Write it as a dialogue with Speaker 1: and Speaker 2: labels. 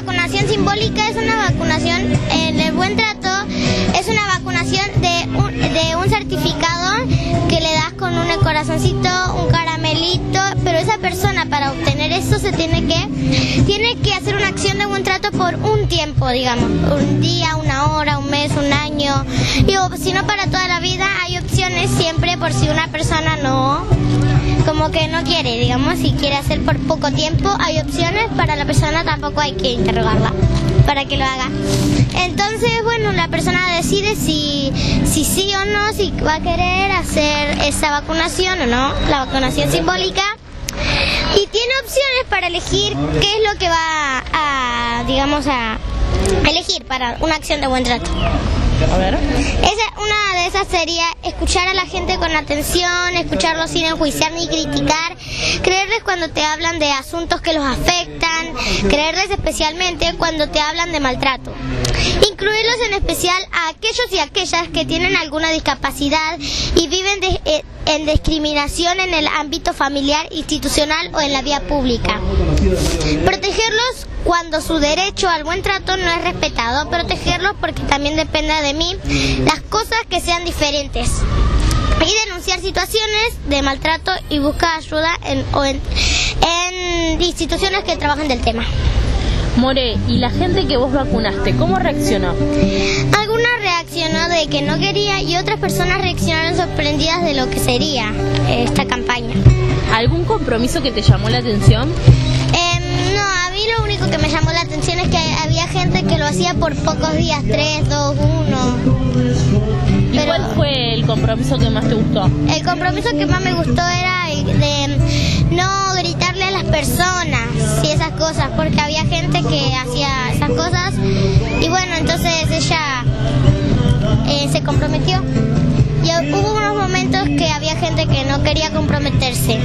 Speaker 1: vacunación simbólica es una vacunación en el buen trato, es una vacunación de un, de un certificado que le das con un corazoncito, un caramelito, pero esa persona para obtener eso se tiene que tiene que hacer una acción de buen trato por un tiempo, digamos, un día, una hora, un mes, un año. Digo, si no para toda la vida hay opciones siempre por si una persona no como que no quiere, digamos, si quiere hacer por poco tiempo, hay opciones, para la persona tampoco hay que interrogarla para que lo haga. Entonces, bueno, la persona decide si, si sí o no, si va a querer hacer esa vacunación o no, la vacunación simbólica. Y tiene opciones para elegir qué es lo que va a, digamos, a elegir para una acción de buen trato.
Speaker 2: A ver.
Speaker 1: Esa, sería escuchar a la gente con atención, escucharlos sin enjuiciar ni criticar, creerles cuando te hablan de asuntos que los afectan, creerles especialmente cuando te hablan de maltrato. Incluirlos en especial a aquellos y aquellas que tienen alguna discapacidad y viven de- eh, en discriminación en el ámbito familiar, institucional o en la vía pública. Protegerlos cuando su derecho al buen trato no es respetado. Protegerlos porque también depende de mí las cosas que sean diferentes. Y denunciar situaciones de maltrato y buscar ayuda en, o en, en instituciones que trabajen del tema.
Speaker 2: More, ¿y la gente que vos vacunaste, cómo reaccionó?
Speaker 1: Algunas reaccionó de que no quería y otras personas reaccionaron sorprendidas de lo que sería esta campaña.
Speaker 2: ¿Algún compromiso que te llamó la atención?
Speaker 1: Em, no, a mí lo único que me llamó la atención es que había gente que lo hacía por pocos días, 3, 2, 1.
Speaker 2: ¿Y
Speaker 1: Pero-
Speaker 2: cuál fue el compromiso que más te gustó?
Speaker 1: El compromiso que más me gustó era el de no personas y esas cosas, porque había gente que hacía esas cosas y bueno, entonces ella eh, se comprometió. Y hubo unos momentos que había gente que no quería comprometerse.